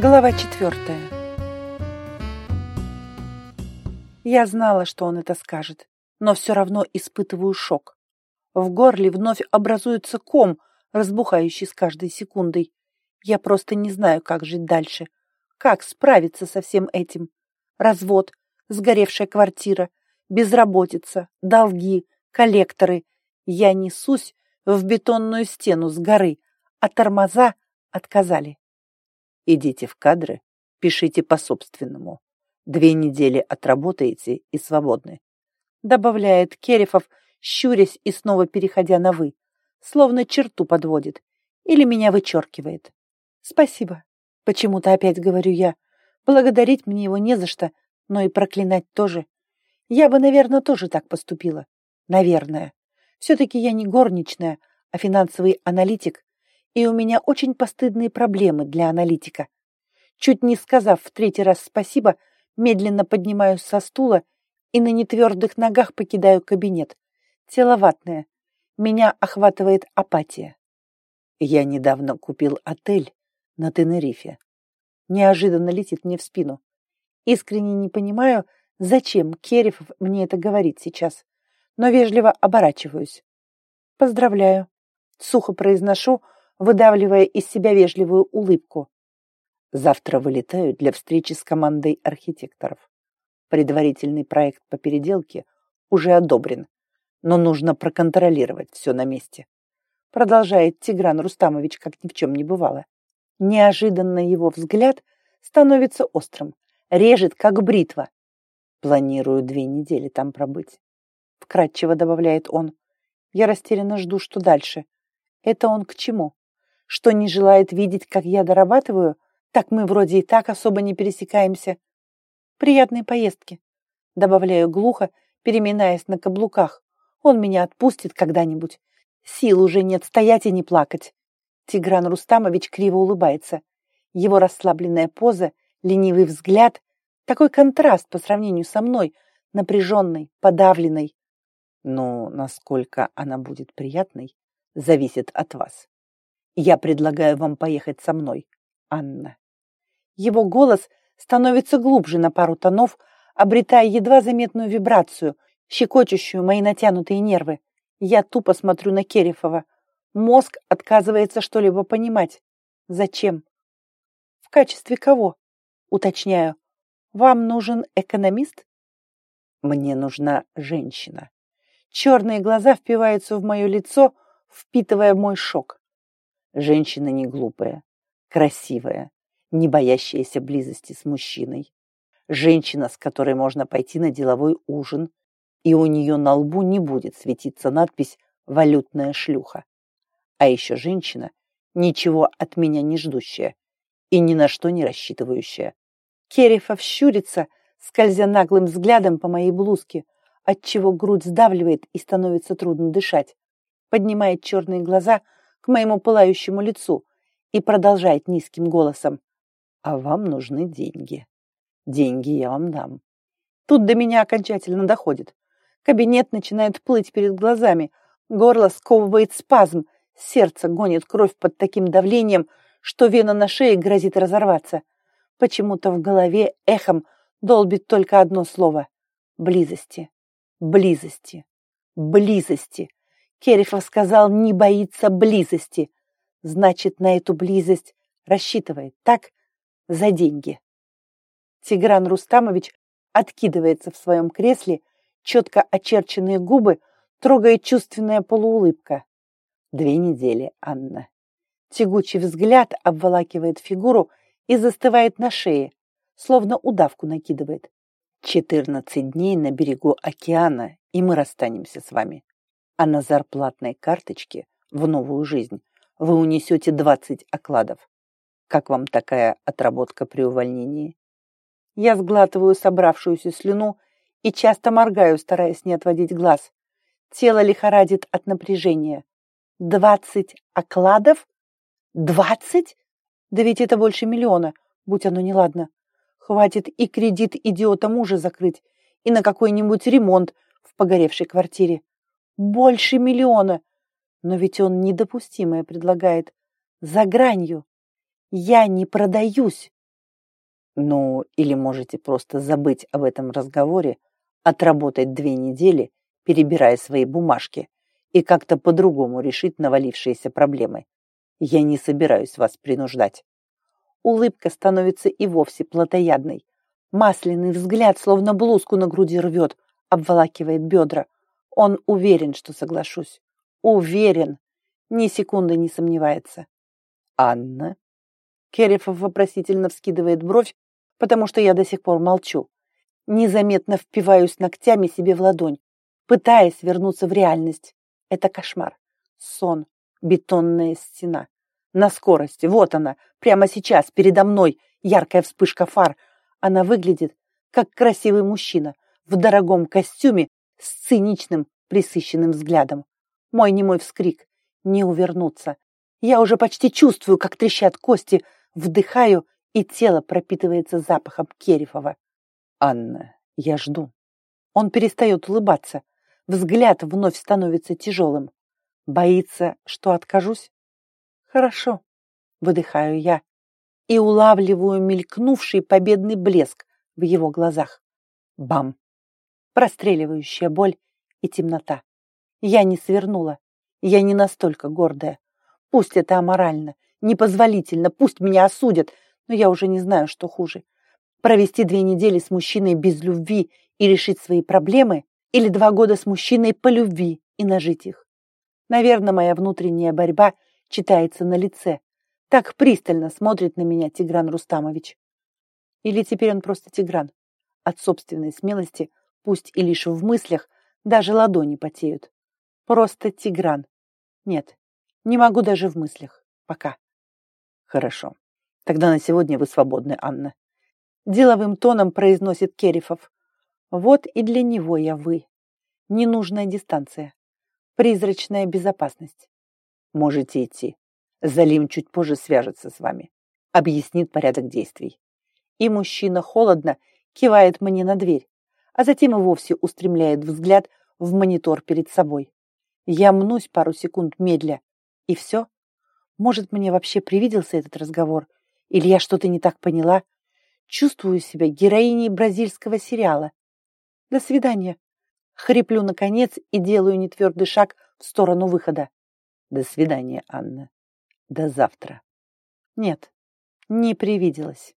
Глава четвертая. Я знала, что он это скажет, но все равно испытываю шок. В горле вновь образуется ком, разбухающий с каждой секундой. Я просто не знаю, как жить дальше. Как справиться со всем этим? Развод, сгоревшая квартира, безработица, долги, коллекторы. Я несусь в бетонную стену с горы, а тормоза отказали. Идите в кадры, пишите по-собственному. Две недели отработаете и свободны. Добавляет Керефов, щурясь и снова переходя на «вы», словно черту подводит или меня вычеркивает. Спасибо. Почему-то опять говорю я. Благодарить мне его не за что, но и проклинать тоже. Я бы, наверное, тоже так поступила. Наверное. Все-таки я не горничная, а финансовый аналитик, и у меня очень постыдные проблемы для аналитика. Чуть не сказав в третий раз спасибо, медленно поднимаюсь со стула и на нетвердых ногах покидаю кабинет. Тело ватное. Меня охватывает апатия. Я недавно купил отель на Тенерифе. Неожиданно летит мне в спину. Искренне не понимаю, зачем Керев мне это говорит сейчас, но вежливо оборачиваюсь. Поздравляю. Сухо произношу, выдавливая из себя вежливую улыбку. Завтра вылетаю для встречи с командой архитекторов. Предварительный проект по переделке уже одобрен, но нужно проконтролировать все на месте. Продолжает Тигран Рустамович, как ни в чем не бывало. Неожиданно его взгляд становится острым, режет, как бритва. Планирую две недели там пробыть. Вкратчиво добавляет он. Я растерянно жду, что дальше. Это он к чему? Что не желает видеть, как я дорабатываю, так мы вроде и так особо не пересекаемся. Приятной поездки. Добавляю глухо, переминаясь на каблуках. Он меня отпустит когда-нибудь. Сил уже нет стоять и не плакать. Тигран Рустамович криво улыбается. Его расслабленная поза, ленивый взгляд, такой контраст по сравнению со мной, напряженной, подавленной. Но насколько она будет приятной, зависит от вас. Я предлагаю вам поехать со мной, Анна. Его голос становится глубже на пару тонов, обретая едва заметную вибрацию, щекочущую мои натянутые нервы. Я тупо смотрю на Керефова. Мозг отказывается что-либо понимать. Зачем? В качестве кого? Уточняю. Вам нужен экономист? Мне нужна женщина. Черные глаза впиваются в мое лицо, впитывая мой шок. Женщина не глупая, красивая, не боящаяся близости с мужчиной. Женщина, с которой можно пойти на деловой ужин, и у нее на лбу не будет светиться надпись «валютная шлюха». А еще женщина, ничего от меня не ждущая и ни на что не рассчитывающая. Керефов щурится, скользя наглым взглядом по моей блузке, отчего грудь сдавливает и становится трудно дышать. Поднимает черные глаза, к моему пылающему лицу и продолжает низким голосом. «А вам нужны деньги. Деньги я вам дам». Тут до меня окончательно доходит. Кабинет начинает плыть перед глазами, горло сковывает спазм, сердце гонит кровь под таким давлением, что вена на шее грозит разорваться. Почему-то в голове эхом долбит только одно слово — близости, близости, близости. Керифов сказал, не боится близости. Значит, на эту близость рассчитывает, так? За деньги. Тигран Рустамович откидывается в своем кресле, четко очерченные губы, трогает чувственная полуулыбка. Две недели, Анна. Тягучий взгляд обволакивает фигуру и застывает на шее, словно удавку накидывает. Четырнадцать дней на берегу океана, и мы расстанемся с вами а на зарплатной карточке в новую жизнь вы унесете 20 окладов. Как вам такая отработка при увольнении? Я сглатываю собравшуюся слюну и часто моргаю, стараясь не отводить глаз. Тело лихорадит от напряжения. Двадцать окладов? Двадцать? Да ведь это больше миллиона, будь оно неладно. Хватит и кредит идиота мужа закрыть, и на какой-нибудь ремонт в погоревшей квартире. Больше миллиона. Но ведь он недопустимое предлагает. За гранью. Я не продаюсь. Ну, или можете просто забыть об этом разговоре, отработать две недели, перебирая свои бумажки, и как-то по-другому решить навалившиеся проблемы. Я не собираюсь вас принуждать. Улыбка становится и вовсе плотоядной. Масляный взгляд, словно блузку на груди рвет, обволакивает бедра. Он уверен, что соглашусь. Уверен. Ни секунды не сомневается. Анна? Керефов вопросительно вскидывает бровь, потому что я до сих пор молчу. Незаметно впиваюсь ногтями себе в ладонь, пытаясь вернуться в реальность. Это кошмар. Сон. Бетонная стена. На скорости. Вот она. Прямо сейчас. Передо мной. Яркая вспышка фар. Она выглядит, как красивый мужчина в дорогом костюме с циничным, присыщенным взглядом. Мой немой вскрик. Не увернуться. Я уже почти чувствую, как трещат кости, вдыхаю, и тело пропитывается запахом Керифова. Анна, я жду. Он перестает улыбаться. Взгляд вновь становится тяжелым. Боится, что откажусь? Хорошо, выдыхаю я и улавливаю мелькнувший победный блеск в его глазах. Бам! Простреливающая боль и темнота. Я не свернула. Я не настолько гордая. Пусть это аморально, непозволительно, пусть меня осудят, но я уже не знаю, что хуже. Провести две недели с мужчиной без любви и решить свои проблемы или два года с мужчиной по любви и нажить их. Наверное, моя внутренняя борьба читается на лице. Так пристально смотрит на меня Тигран Рустамович. Или теперь он просто Тигран. От собственной смелости, пусть и лишь в мыслях, даже ладони потеют. Просто Тигран. Нет, не могу даже в мыслях. Пока. Хорошо. Тогда на сегодня вы свободны, Анна. Деловым тоном произносит Керифов. Вот и для него я вы. Ненужная дистанция. Призрачная безопасность. Можете идти. Залим чуть позже свяжется с вами. Объяснит порядок действий. И мужчина холодно кивает мне на дверь, а затем и вовсе устремляет взгляд в монитор перед собой. Я мнусь пару секунд медля, и все. Может, мне вообще привиделся этот разговор, или я что-то не так поняла? Чувствую себя героиней бразильского сериала. До свидания. Хриплю наконец и делаю нетвердый шаг в сторону выхода. До свидания, Анна. До завтра. Нет, не привиделось.